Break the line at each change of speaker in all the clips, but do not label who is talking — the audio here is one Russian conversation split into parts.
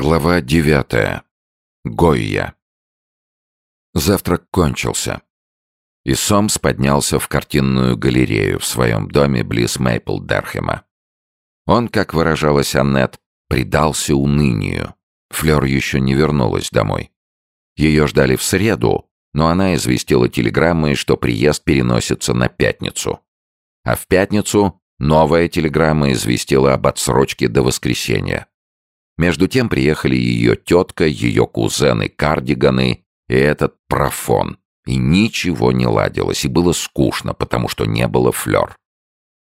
Глава девятая. Гойя. Завтрак кончился. И Сомс поднялся в картинную галерею в своем доме близ Мейпл-Дерхема. Он, как выражалась Аннет, предался унынию. Флёр еще не вернулась домой. Ее ждали в среду, но она известила телеграммой, что приезд переносится на пятницу. А в пятницу новая телеграмма известила об отсрочке до воскресенья. Между тем приехали ее тетка, ее кузены Кардиганы и этот профон. И ничего не ладилось, и было скучно, потому что не было флёр.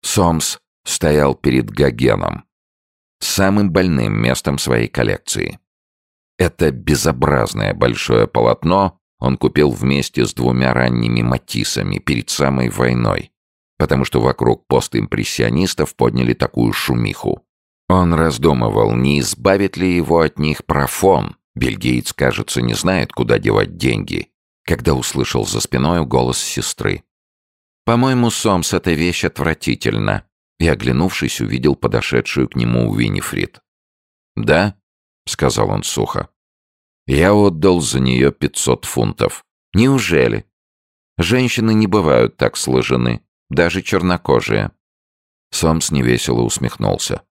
Сомс стоял перед Гогеном, самым больным местом своей коллекции. Это безобразное большое полотно он купил вместе с двумя ранними матисами перед самой войной, потому что вокруг постимпрессионистов подняли такую шумиху. Он раздумывал, не избавит ли его от них профон. Бельгиец, кажется, не знает, куда девать деньги, когда услышал за спиной голос сестры. «По-моему, Сомс, эта вещь отвратительна», и, оглянувшись, увидел подошедшую к нему Уинифрид. «Да?» — сказал он сухо. «Я отдал за нее пятьсот фунтов». «Неужели?» «Женщины не бывают так сложены, даже чернокожие». Сомс невесело усмехнулся.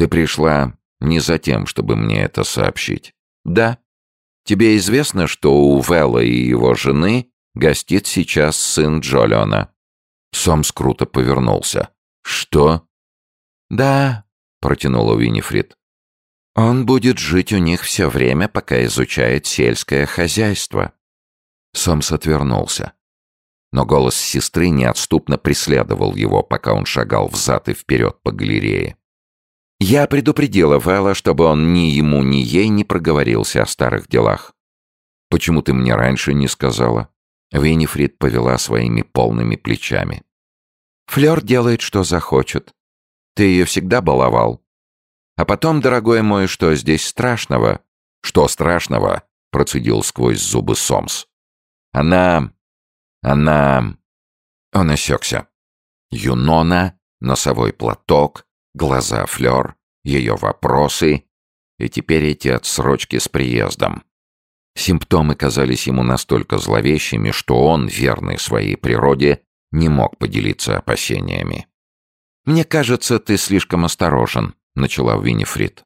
Ты пришла не за тем, чтобы мне это сообщить. Да. Тебе известно, что у Вэлла и его жены гостит сейчас сын Джолиона. Сомс круто повернулся. Что? Да, протянула Винифрид. Он будет жить у них все время, пока изучает сельское хозяйство. Сомс отвернулся. Но голос сестры неотступно преследовал его, пока он шагал взад и вперед по галерее. Я предупредила Вэлла, чтобы он ни ему, ни ей не проговорился о старых делах. «Почему ты мне раньше не сказала?» Винифрид повела своими полными плечами. «Флёр делает, что захочет. Ты ее всегда баловал. А потом, дорогой мой, что здесь страшного?» «Что страшного?» — процедил сквозь зубы Сомс. «Она... она...» Он осекся. Юнона, носовой платок, глаза Флёр, ее вопросы и теперь эти отсрочки с приездом. Симптомы казались ему настолько зловещими, что он, верный своей природе, не мог поделиться опасениями. «Мне кажется, ты слишком осторожен», — начала Винифрид.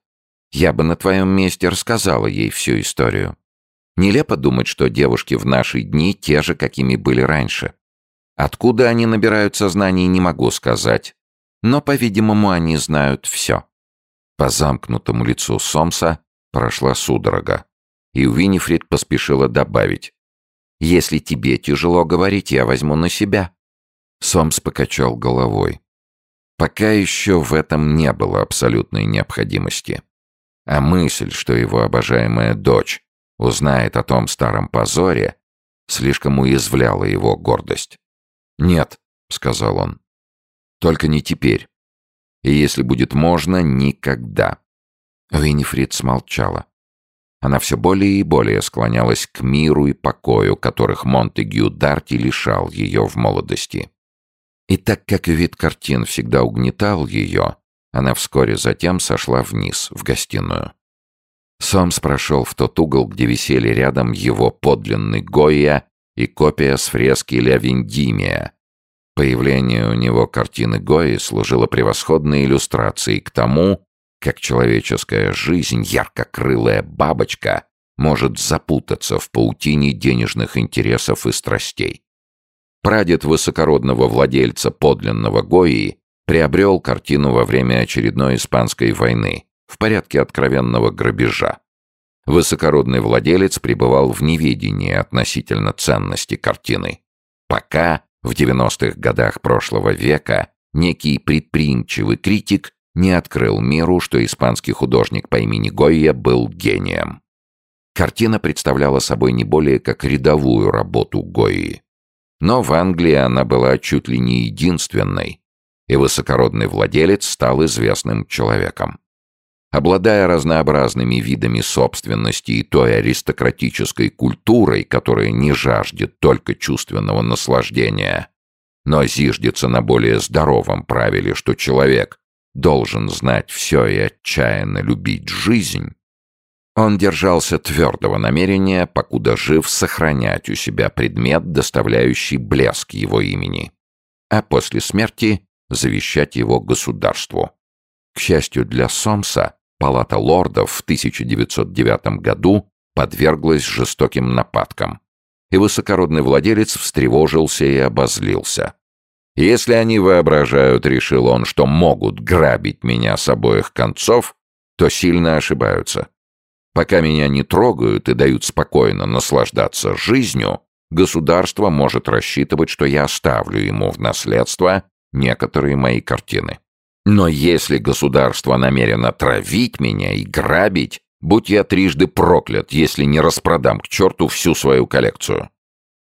«Я бы на твоем месте рассказала ей всю историю. Нелепо думать, что девушки в наши дни те же, какими были раньше. Откуда они набирают знаний, не могу сказать. Но, по-видимому, они знают все. По замкнутому лицу Сомса прошла судорога, и Уинифрид поспешила добавить. «Если тебе тяжело говорить, я возьму на себя». Сомс покачал головой. Пока еще в этом не было абсолютной необходимости. А мысль, что его обожаемая дочь узнает о том старом позоре, слишком уязвляла его гордость. «Нет», — сказал он, только не теперь. И если будет можно, никогда. Винифрид смолчала. Она все более и более склонялась к миру и покою, которых Монтегю Дарти лишал ее в молодости. И так как вид картин всегда угнетал ее, она вскоре затем сошла вниз, в гостиную. Сомс прошел в тот угол, где висели рядом его подлинный Гойя и копия с фрески Ля Виндимия, Появление у него картины Гои служило превосходной иллюстрацией к тому, как человеческая жизнь, ярко-крылая бабочка, может запутаться в паутине денежных интересов и страстей. Прадед высокородного владельца подлинного Гои приобрел картину во время очередной испанской войны в порядке откровенного грабежа. Высокородный владелец пребывал в неведении относительно ценности картины. Пока в 90-х годах прошлого века некий предприимчивый критик не открыл миру, что испанский художник по имени Гойя был гением. Картина представляла собой не более как рядовую работу Гойи. Но в Англии она была чуть ли не единственной, и высокородный владелец стал известным человеком. Обладая разнообразными видами собственности и той аристократической культурой, которая не жаждет только чувственного наслаждения, но зиждется на более здоровом правиле, что человек должен знать все и отчаянно любить жизнь, Он держался твердого намерения, покуда жив, сохранять у себя предмет, доставляющий блеск его имени, а после смерти завещать его государству. К счастью для Сомса, Палата лордов в 1909 году подверглась жестоким нападкам, и высокородный владелец встревожился и обозлился. «Если они воображают, — решил он, — что могут грабить меня с обоих концов, то сильно ошибаются. Пока меня не трогают и дают спокойно наслаждаться жизнью, государство может рассчитывать, что я оставлю ему в наследство некоторые мои картины. Но если государство намерено травить меня и грабить, будь я трижды проклят, если не распродам к черту всю свою коллекцию.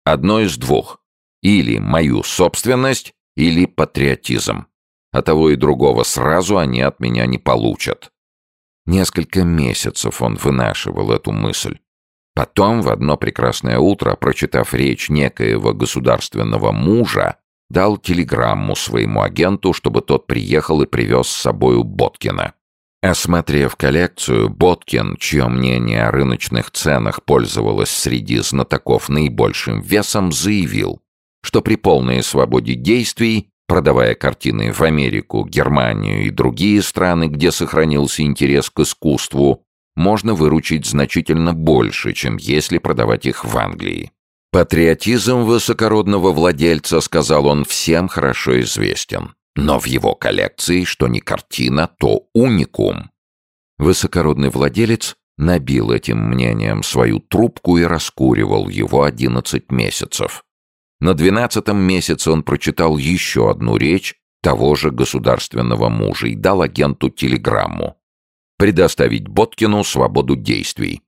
Одно из двух. Или мою собственность, или патриотизм. А того и другого сразу они от меня не получат. Несколько месяцев он вынашивал эту мысль. Потом, в одно прекрасное утро, прочитав речь некоего государственного мужа, дал телеграмму своему агенту, чтобы тот приехал и привез с собою Боткина. Осмотрев коллекцию, Боткин, чье мнение о рыночных ценах пользовалось среди знатоков наибольшим весом, заявил, что при полной свободе действий, продавая картины в Америку, Германию и другие страны, где сохранился интерес к искусству, можно выручить значительно больше, чем если продавать их в Англии. Патриотизм высокородного владельца, сказал он, всем хорошо известен. Но в его коллекции, что не картина, то уникум. Высокородный владелец набил этим мнением свою трубку и раскуривал его одиннадцать месяцев. На двенадцатом месяце он прочитал еще одну речь того же государственного мужа и дал агенту телеграмму. Предоставить Боткину свободу действий.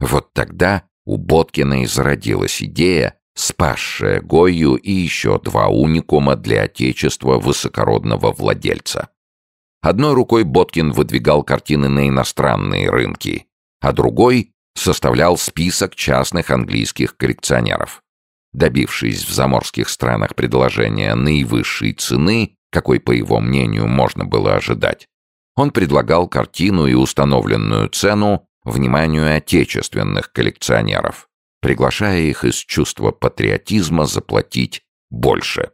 Вот тогда у Боткина и зародилась идея, спасшая Гою и еще два уникума для отечества высокородного владельца. Одной рукой Боткин выдвигал картины на иностранные рынки, а другой составлял список частных английских коллекционеров добившись в заморских странах предложения наивысшей цены, какой, по его мнению, можно было ожидать, он предлагал картину и установленную цену вниманию отечественных коллекционеров, приглашая их из чувства патриотизма заплатить больше.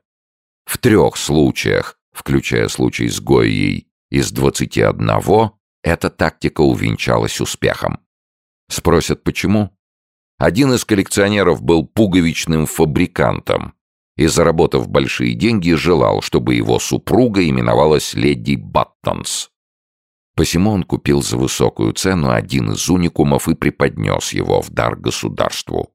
В трех случаях, включая случай с Гойей, из 21 эта тактика увенчалась успехом. Спросят, почему? Один из коллекционеров был пуговичным фабрикантом и, заработав большие деньги, желал, чтобы его супруга именовалась леди Баттонс. Посему он купил за высокую цену один из уникумов и преподнес его в дар государству.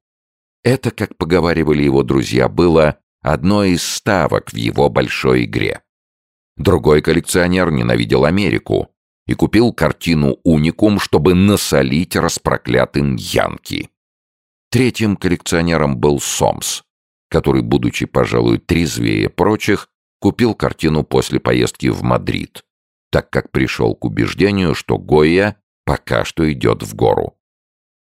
Это, как поговаривали его друзья, было одной из ставок в его большой игре. Другой коллекционер ненавидел Америку и купил картину «Уникум», чтобы насолить распроклятым Янки. Третьим коллекционером был Сомс, который, будучи, пожалуй, трезвее прочих, купил картину после поездки в Мадрид, так как пришел к убеждению, что Гойя пока что идет в гору.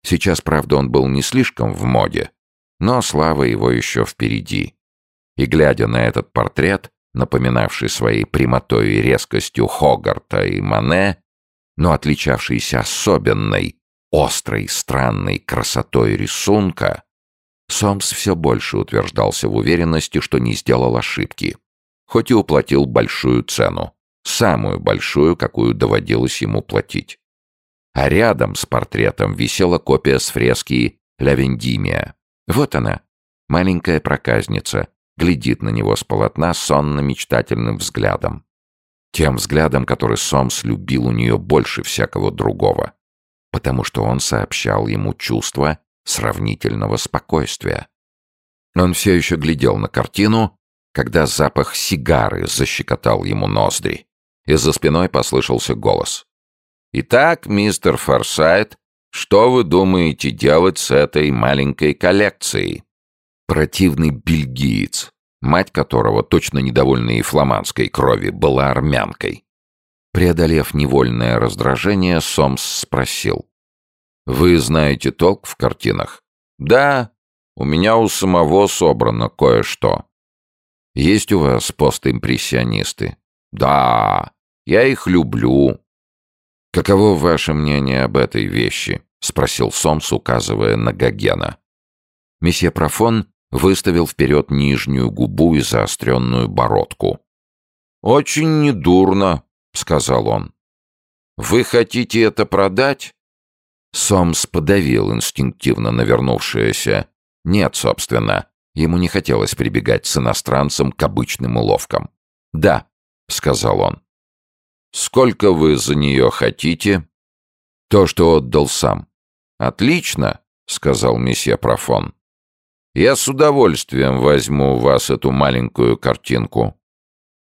Сейчас, правда, он был не слишком в моде, но слава его еще впереди. И, глядя на этот портрет, напоминавший своей прямотой и резкостью Хогарта и Мане, но отличавшийся особенной, острой, странной красотой рисунка, Сомс все больше утверждался в уверенности, что не сделал ошибки, хоть и уплатил большую цену, самую большую, какую доводилось ему платить. А рядом с портретом висела копия с фрески «Ля Вендимия». Вот она, маленькая проказница, глядит на него с полотна сонно-мечтательным взглядом. Тем взглядом, который Сомс любил у нее больше всякого другого потому что он сообщал ему чувство сравнительного спокойствия. Он все еще глядел на картину, когда запах сигары защекотал ему ноздри, и за спиной послышался голос. «Итак, мистер Форсайт, что вы думаете делать с этой маленькой коллекцией?» Противный бельгиец, мать которого, точно недовольной фламандской крови, была армянкой, Преодолев невольное раздражение, Сомс спросил. «Вы знаете толк в картинах?» «Да, у меня у самого собрано кое-что». «Есть у вас постимпрессионисты?» «Да, я их люблю». «Каково ваше мнение об этой вещи?» — спросил Сомс, указывая на Гогена. Месье Профон выставил вперед нижнюю губу и заостренную бородку. «Очень недурно», — сказал он. «Вы хотите это продать?» Сомс подавил инстинктивно навернувшееся. «Нет, собственно, ему не хотелось прибегать с иностранцем к обычным уловкам». «Да», — сказал он. «Сколько вы за нее хотите?» «То, что отдал сам». «Отлично», — сказал месье Профон. «Я с удовольствием возьму у вас эту маленькую картинку.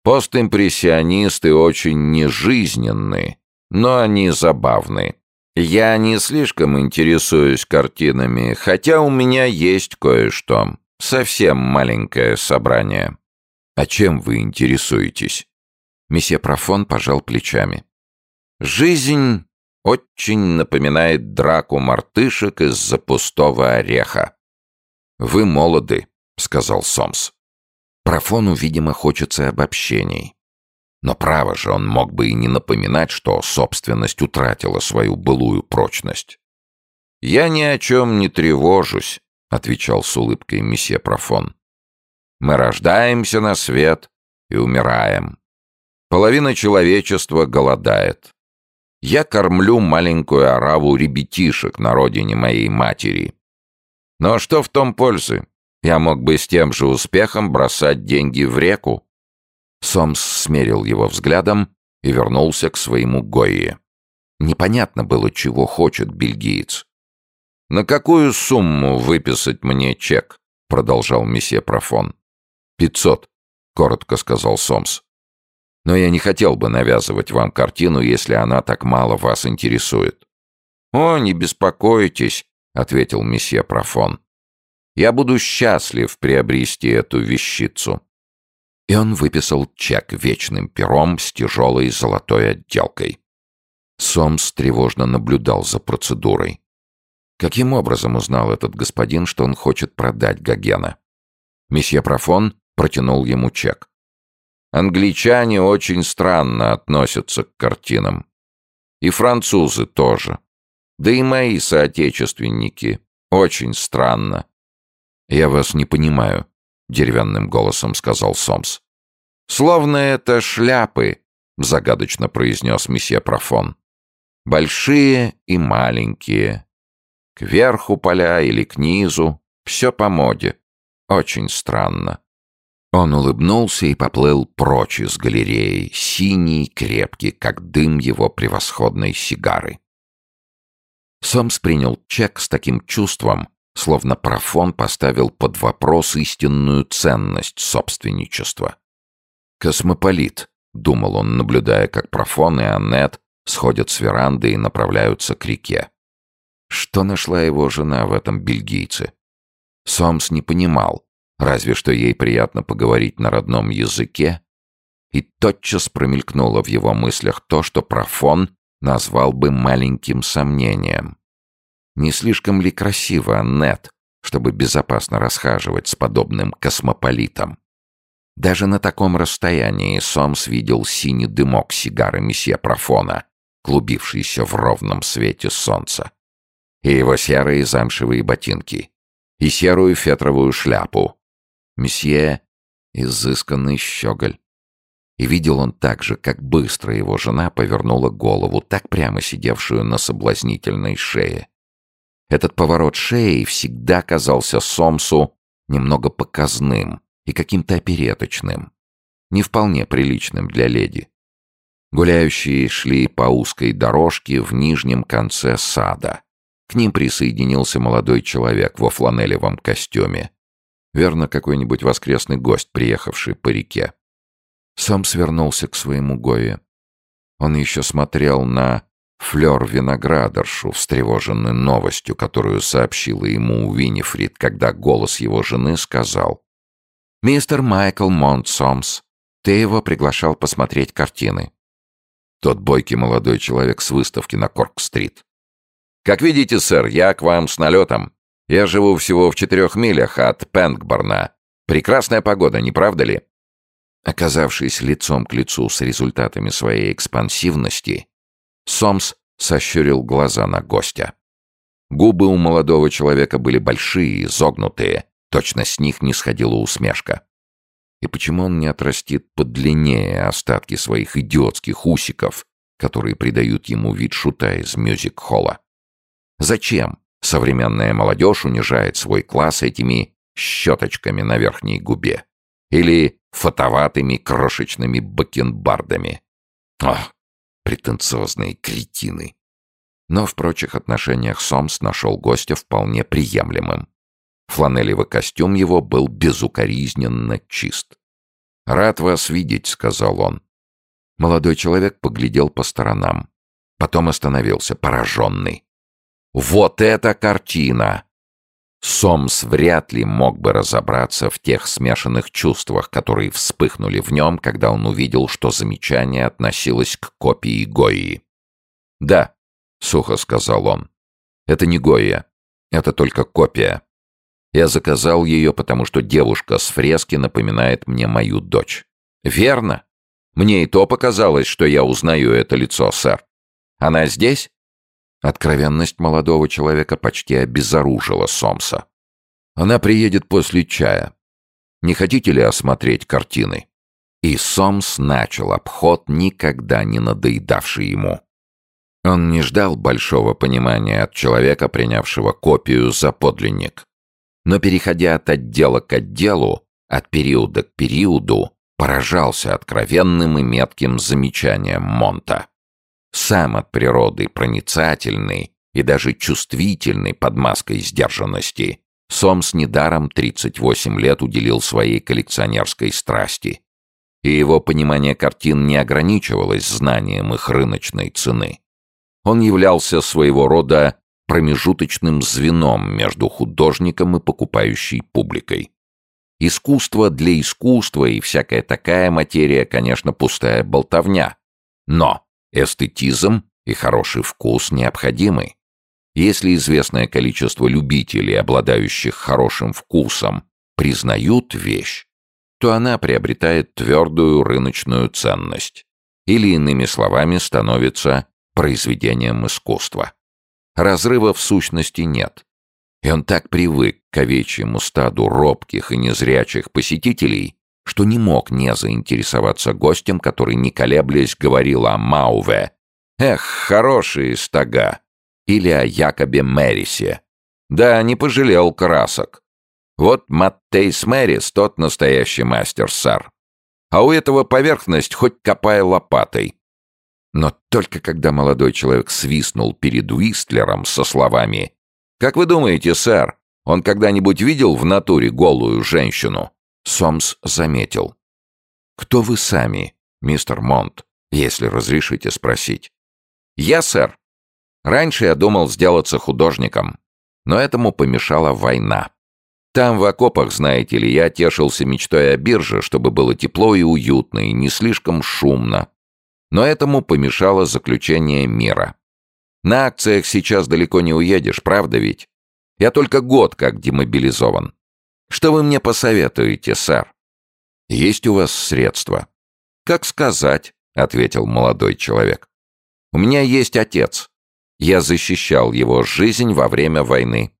Постимпрессионисты очень нежизненны, но они забавны. Я не слишком интересуюсь картинами, хотя у меня есть кое-что. Совсем маленькое собрание. А чем вы интересуетесь? Месье Профон пожал плечами. Жизнь очень напоминает драку мартышек из-за пустого ореха. Вы молоды, сказал Сомс. Профону, видимо, хочется обобщений. Но право же он мог бы и не напоминать, что собственность утратила свою былую прочность. «Я ни о чем не тревожусь», — отвечал с улыбкой месье Профон. «Мы рождаемся на свет и умираем. Половина человечества голодает. Я кормлю маленькую ораву ребятишек на родине моей матери. Но что в том пользы? Я мог бы с тем же успехом бросать деньги в реку. Сомс смерил его взглядом и вернулся к своему Гойе. Непонятно было, чего хочет бельгиец. «На какую сумму выписать мне чек?» — продолжал месье Профон. «Пятьсот», — коротко сказал Сомс. «Но я не хотел бы навязывать вам картину, если она так мало вас интересует». «О, не беспокойтесь», — ответил месье Профон. Я буду счастлив приобрести эту вещицу». И он выписал чек вечным пером с тяжелой золотой отделкой. Сомс тревожно наблюдал за процедурой. Каким образом узнал этот господин, что он хочет продать Гогена? Месье Профон протянул ему чек. Англичане очень странно относятся к картинам. И французы тоже. Да и мои соотечественники очень странно. «Я вас не понимаю», — деревянным голосом сказал Сомс. «Словно это шляпы», — загадочно произнес месье Профон. «Большие и маленькие. Кверху поля или к низу. Все по моде. Очень странно». Он улыбнулся и поплыл прочь из галереи, синий, крепкий, как дым его превосходной сигары. Сомс принял чек с таким чувством, словно профон поставил под вопрос истинную ценность собственничества. «Космополит», — думал он, наблюдая, как профон и Аннет сходят с веранды и направляются к реке. Что нашла его жена в этом бельгийце? Сомс не понимал, разве что ей приятно поговорить на родном языке, и тотчас промелькнуло в его мыслях то, что профон назвал бы маленьким сомнением. Не слишком ли красиво Нет, чтобы безопасно расхаживать с подобным космополитом? Даже на таком расстоянии Сомс видел синий дымок сигары месье Профона, клубившийся в ровном свете солнца. И его серые замшевые ботинки. И серую фетровую шляпу. Месье — изысканный щеголь. И видел он также, как быстро его жена повернула голову, так прямо сидевшую на соблазнительной шее. Этот поворот шеи всегда казался Сомсу немного показным и каким-то опереточным, не вполне приличным для леди. Гуляющие шли по узкой дорожке в нижнем конце сада. К ним присоединился молодой человек во фланелевом костюме. Верно, какой-нибудь воскресный гость, приехавший по реке. Сам свернулся к своему Гое. Он еще смотрел на Флёр виноградаршу, встревоженный новостью, которую сообщила ему Винифрид, когда голос его жены сказал «Мистер Майкл Монтсомс, ты его приглашал посмотреть картины». Тот бойкий молодой человек с выставки на Корк-стрит. «Как видите, сэр, я к вам с налетом. Я живу всего в четырех милях от Пенкборна. Прекрасная погода, не правда ли?» Оказавшись лицом к лицу с результатами своей экспансивности, Сомс сощурил глаза на гостя. Губы у молодого человека были большие, изогнутые, точно с них не сходила усмешка. И почему он не отрастит подлиннее остатки своих идиотских усиков, которые придают ему вид шута из мюзик-холла? Зачем современная молодежь унижает свой класс этими щеточками на верхней губе? Или фотоватыми крошечными бакенбардами? Ах, претенциозные кретины! Но в прочих отношениях Сомс нашел гостя вполне приемлемым. Фланелевый костюм его был безукоризненно чист. «Рад вас видеть», — сказал он. Молодой человек поглядел по сторонам. Потом остановился, пораженный. «Вот эта картина!» Сомс вряд ли мог бы разобраться в тех смешанных чувствах, которые вспыхнули в нем, когда он увидел, что замечание относилось к копии Гои. «Да», — сухо сказал он, — «это не Гоя, это только копия. Я заказал ее, потому что девушка с фрески напоминает мне мою дочь. Верно? Мне и то показалось, что я узнаю это лицо, сэр. Она здесь? Откровенность молодого человека почти обезоружила Сомса. Она приедет после чая. Не хотите ли осмотреть картины? И Сомс начал обход, никогда не надоедавший ему. Он не ждал большого понимания от человека, принявшего копию за подлинник. Но переходя от отдела к отделу, от периода к периоду, поражался откровенным и метким замечанием Монта. Сам от природы проницательный и даже чувствительный под маской сдержанности, Сомс недаром 38 лет уделил своей коллекционерской страсти. И его понимание картин не ограничивалось знанием их рыночной цены. Он являлся своего рода промежуточным звеном между художником и покупающей публикой. Искусство для искусства и всякая такая материя, конечно, пустая болтовня. Но эстетизм и хороший вкус необходимы. Если известное количество любителей, обладающих хорошим вкусом, признают вещь, то она приобретает твердую рыночную ценность. Или, иными словами, становится произведением искусства. Разрыва в сущности нет. И он так привык к овечьему стаду робких и незрячих посетителей, что не мог не заинтересоваться гостем, который, не колеблясь, говорил о Мауве. «Эх, хорошие стога!» Или о Якобе Мэрисе. Да, не пожалел красок. Вот Маттейс Мэрис, тот настоящий мастер, сэр. А у этого поверхность хоть копая лопатой. Но только когда молодой человек свистнул перед Уистлером со словами «Как вы думаете, сэр, он когда-нибудь видел в натуре голую женщину?» Сомс заметил. «Кто вы сами, мистер Монт, если разрешите спросить?» «Я, сэр. Раньше я думал сделаться художником, но этому помешала война. Там, в окопах, знаете ли, я тешился мечтой о бирже, чтобы было тепло и уютно, и не слишком шумно, но этому помешало заключение мира. На акциях сейчас далеко не уедешь, правда ведь? Я только год как демобилизован. Что вы мне посоветуете, сэр? Есть у вас средства? Как сказать, ответил молодой человек. У меня есть отец. Я защищал его жизнь во время войны.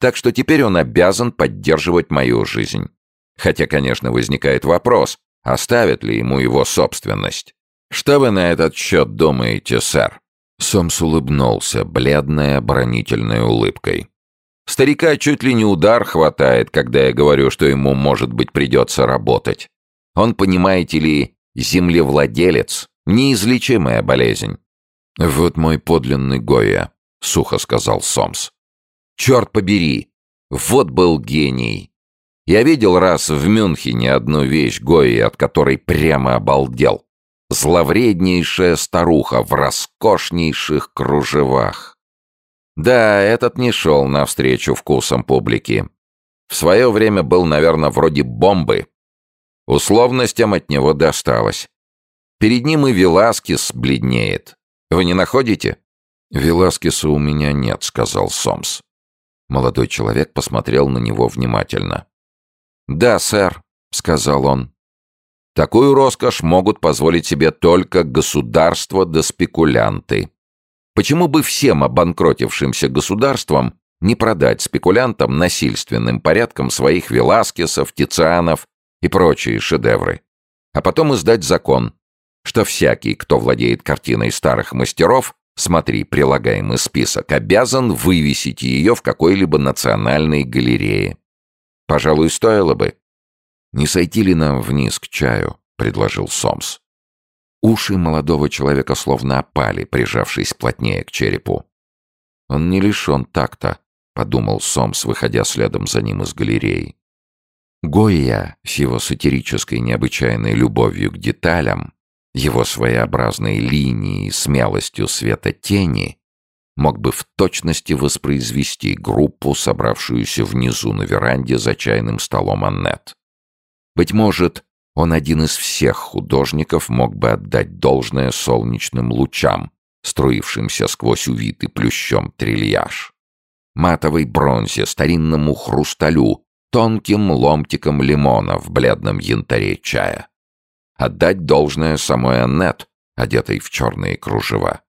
Так что теперь он обязан поддерживать мою жизнь. Хотя, конечно, возникает вопрос, оставит ли ему его собственность. «Что вы на этот счет думаете, сэр?» Сомс улыбнулся, бледной оборонительной улыбкой. «Старика чуть ли не удар хватает, когда я говорю, что ему, может быть, придется работать. Он, понимаете ли, землевладелец, неизлечимая болезнь». «Вот мой подлинный Гоя», — сухо сказал Сомс. «Черт побери! Вот был гений! Я видел раз в Мюнхене одну вещь Гои, от которой прямо обалдел зловреднейшая старуха в роскошнейших кружевах. Да, этот не шел навстречу вкусам публики. В свое время был, наверное, вроде бомбы. Условностям от него досталось. Перед ним и Веласкес бледнеет. Вы не находите? «Веласкеса у меня нет», — сказал Сомс. Молодой человек посмотрел на него внимательно. «Да, сэр», — сказал он. Такую роскошь могут позволить себе только государство да спекулянты. Почему бы всем обанкротившимся государствам не продать спекулянтам насильственным порядком своих Веласкесов, Тицианов и прочие шедевры, а потом издать закон, что всякий, кто владеет картиной старых мастеров, смотри прилагаемый список, обязан вывесить ее в какой-либо национальной галерее. Пожалуй, стоило бы. «Не сойти ли нам вниз к чаю?» — предложил Сомс. Уши молодого человека словно опали, прижавшись плотнее к черепу. «Он не лишен такта», — подумал Сомс, выходя следом за ним из галереи. Гойя с его сатирической необычайной любовью к деталям, его своеобразной линией, смелостью света тени, мог бы в точности воспроизвести группу, собравшуюся внизу на веранде за чайным столом Аннет. Быть может, он один из всех художников мог бы отдать должное солнечным лучам, струившимся сквозь увитый плющом трильяж. Матовой бронзе, старинному хрусталю, тонким ломтиком лимона в бледном янтаре чая. Отдать должное самой Аннет, одетой в черные кружева.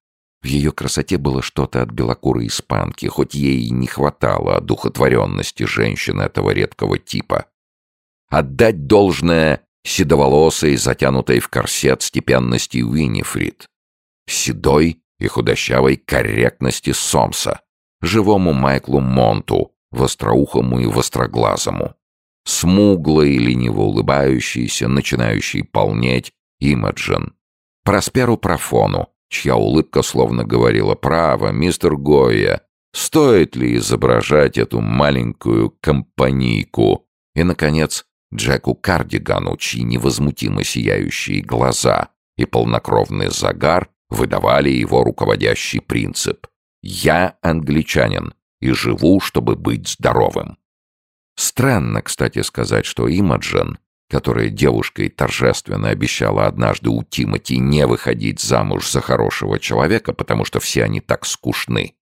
В ее красоте было что-то от белокурой испанки, хоть ей и не хватало одухотворенности женщин этого редкого типа. Отдать должное седоволосой, затянутой в корсет степенности Уинифрид, седой и худощавой корректности Сомса, живому Майклу Монту, востроухому и востроглазому, смуглой, лениво улыбающейся, начинающей полнеть Имаджин, Просперу Профону, чья улыбка словно говорила «Право, мистер Гойя, стоит ли изображать эту маленькую компанийку?» И, наконец, Джеку Кардигану, чьи невозмутимо сияющие глаза и полнокровный загар выдавали его руководящий принцип «Я англичанин и живу, чтобы быть здоровым». Странно, кстати сказать, что Имаджин, которая девушкой торжественно обещала однажды у Тимати не выходить замуж за хорошего человека, потому что все они так скучны,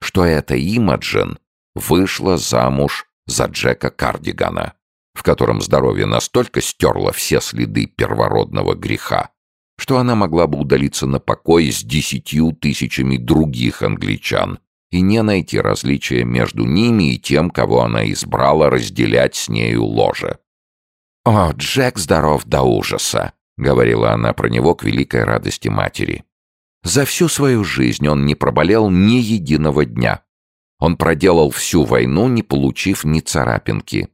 что эта Имаджин вышла замуж за Джека Кардигана в котором здоровье настолько стерло все следы первородного греха, что она могла бы удалиться на покой с десятью тысячами других англичан и не найти различия между ними и тем, кого она избрала разделять с нею ложе. «О, Джек здоров до ужаса», — говорила она про него к великой радости матери. За всю свою жизнь он не проболел ни единого дня. Он проделал всю войну, не получив ни царапинки.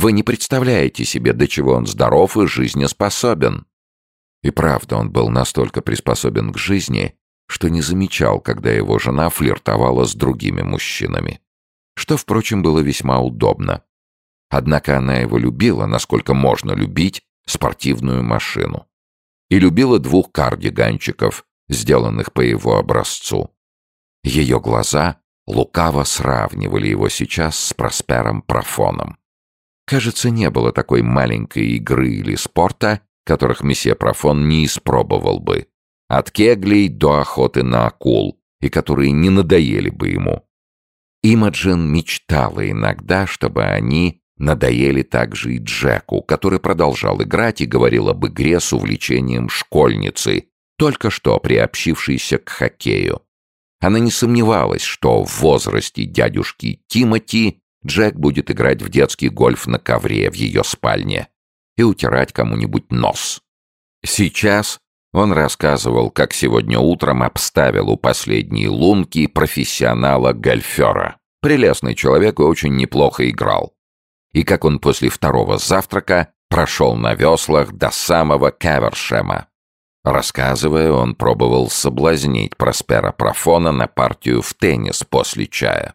Вы не представляете себе, до чего он здоров и жизнеспособен». И правда, он был настолько приспособен к жизни, что не замечал, когда его жена флиртовала с другими мужчинами. Что, впрочем, было весьма удобно. Однако она его любила, насколько можно любить, спортивную машину. И любила двух кардиганчиков, сделанных по его образцу. Ее глаза лукаво сравнивали его сейчас с Проспером Профоном. Кажется, не было такой маленькой игры или спорта, которых месье Профон не испробовал бы. От кеглей до охоты на акул, и которые не надоели бы ему. Имаджин мечтала иногда, чтобы они надоели также и Джеку, который продолжал играть и говорил об игре с увлечением школьницы, только что приобщившейся к хоккею. Она не сомневалась, что в возрасте дядюшки Тимати Джек будет играть в детский гольф на ковре в ее спальне и утирать кому-нибудь нос. Сейчас он рассказывал, как сегодня утром обставил у последней лунки профессионала-гольфера. Прелестный человек и очень неплохо играл. И как он после второго завтрака прошел на веслах до самого Кавершема. Рассказывая, он пробовал соблазнить Проспера Профона на партию в теннис после чая.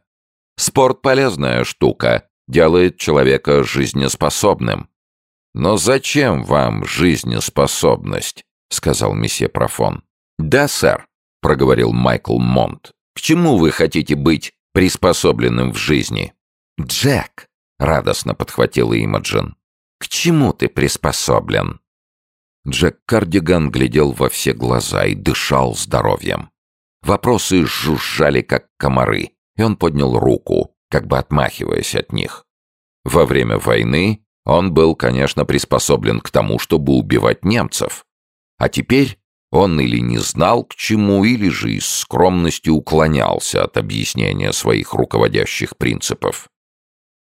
Спорт — полезная штука, делает человека жизнеспособным. «Но зачем вам жизнеспособность?» — сказал месье Профон. «Да, сэр», — проговорил Майкл Монт. «К чему вы хотите быть приспособленным в жизни?» «Джек», — радостно подхватила Имаджин. «К чему ты приспособлен?» Джек Кардиган глядел во все глаза и дышал здоровьем. Вопросы жужжали, как комары и он поднял руку, как бы отмахиваясь от них. Во время войны он был, конечно, приспособлен к тому, чтобы убивать немцев. А теперь Он или не знал к чему, или же из скромности уклонялся от объяснения своих руководящих принципов.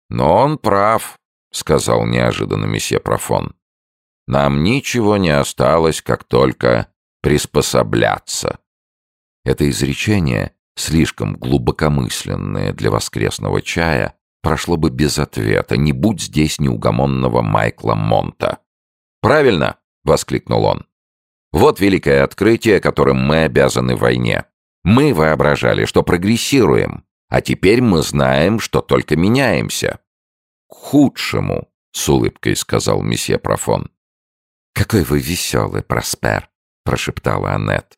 «Но он прав», — сказал неожиданно месье Профон. «Нам ничего не осталось, как только приспособляться». Это изречение, слишком глубокомысленное для воскресного чая, прошло бы без ответа, не будь здесь неугомонного Майкла Монта. «Правильно!» — воскликнул он. «Вот великое открытие, которым мы обязаны войне. Мы воображали, что прогрессируем, а теперь мы знаем, что только меняемся». «К худшему», — с улыбкой сказал месье Профон. «Какой вы веселый, Проспер», — прошептала Аннет.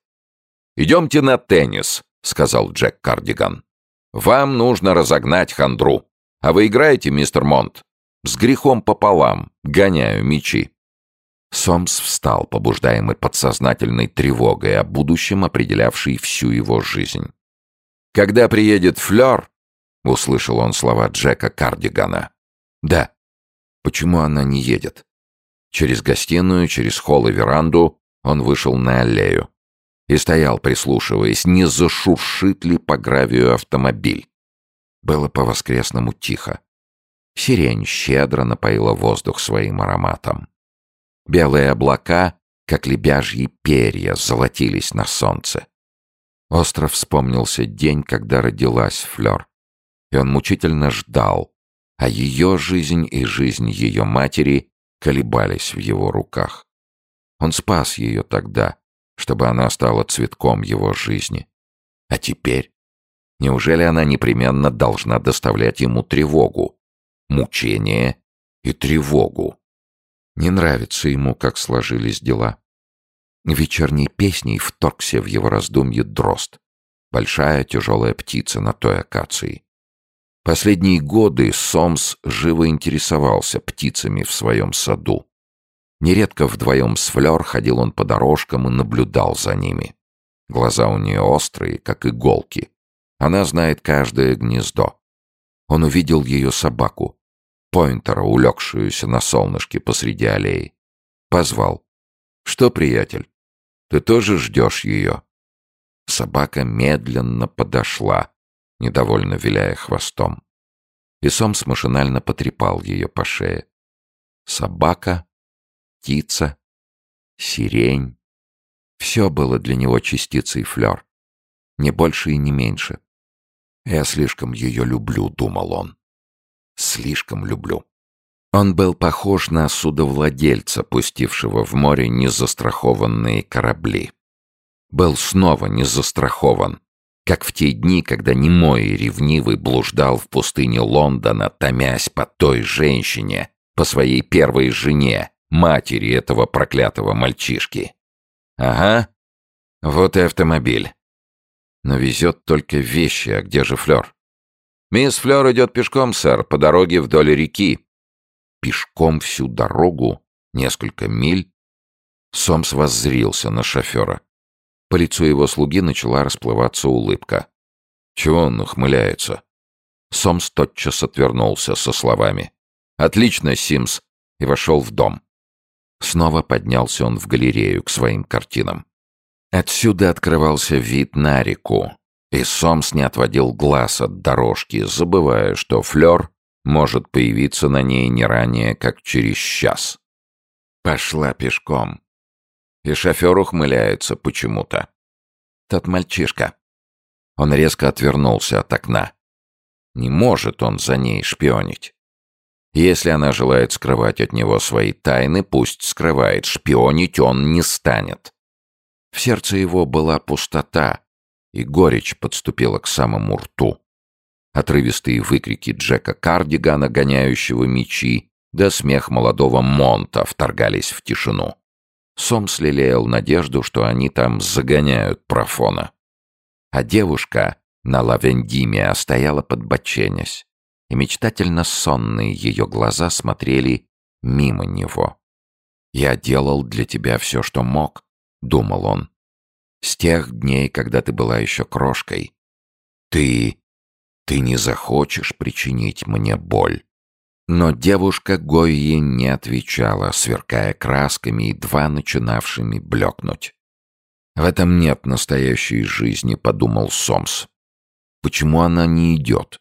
«Идемте на теннис», — сказал Джек Кардиган. «Вам нужно разогнать хандру. А вы играете, мистер Монт? С грехом пополам. Гоняю мячи». Сомс встал, побуждаемый подсознательной тревогой о будущем, определявшей всю его жизнь. «Когда приедет Флёр?» — услышал он слова Джека Кардигана. «Да. Почему она не едет?» Через гостиную, через холл и веранду он вышел на аллею и стоял, прислушиваясь, не зашуршит ли по гравию автомобиль. Было по-воскресному тихо. Сирень щедро напоила воздух своим ароматом. Белые облака, как лебяжьи перья, золотились на солнце. Остро вспомнился день, когда родилась Флёр. И он мучительно ждал, а ее жизнь и жизнь ее матери колебались в его руках. Он спас ее тогда, чтобы она стала цветком его жизни. А теперь? Неужели она непременно должна доставлять ему тревогу, мучение и тревогу? Не нравится ему, как сложились дела. Вечерней песней вторгся в его раздумье дрозд. Большая тяжелая птица на той акации. Последние годы Сомс живо интересовался птицами в своем саду. Нередко вдвоем с Флёр ходил он по дорожкам и наблюдал за ними. Глаза у нее острые, как иголки. Она знает каждое гнездо. Он увидел ее собаку, Пойнтера, улегшуюся на солнышке посреди аллеи. Позвал. «Что, приятель, ты тоже ждешь ее?» Собака медленно подошла, недовольно виляя хвостом. И Сомс машинально потрепал ее по шее. Собака, птица, сирень. Все было для него частицей флер. Не больше и не меньше. «Я слишком ее люблю», — думал он слишком люблю. Он был похож на судовладельца, пустившего в море незастрахованные корабли. Был снова незастрахован, как в те дни, когда немой и ревнивый блуждал в пустыне Лондона, томясь по той женщине, по своей первой жене, матери этого проклятого мальчишки. Ага, вот и автомобиль. Но везет только вещи, а где же Флёр? «Мисс Флёр идет пешком, сэр, по дороге вдоль реки». Пешком всю дорогу, несколько миль. Сомс воззрился на шофера. По лицу его слуги начала расплываться улыбка. Чего он ухмыляется? Сомс тотчас отвернулся со словами. «Отлично, Симс!» и вошел в дом. Снова поднялся он в галерею к своим картинам. Отсюда открывался вид на реку, и Сомс не отводил глаз от дорожки, забывая, что флёр может появиться на ней не ранее, как через час. Пошла пешком. И шофер ухмыляется почему-то. Тот мальчишка. Он резко отвернулся от окна. Не может он за ней шпионить. Если она желает скрывать от него свои тайны, пусть скрывает, шпионить он не станет. В сердце его была пустота, и горечь подступила к самому рту. Отрывистые выкрики Джека Кардигана, гоняющего мечи, да смех молодого Монта вторгались в тишину. Сомс лелеял надежду, что они там загоняют профона. А девушка на лавендиме стояла под боченясь, и мечтательно сонные ее глаза смотрели мимо него. «Я делал для тебя все, что мог», — думал он. С тех дней, когда ты была еще крошкой. Ты... ты не захочешь причинить мне боль. Но девушка Гойи не отвечала, сверкая красками, едва начинавшими блекнуть. В этом нет настоящей жизни, подумал Сомс. Почему она не идет?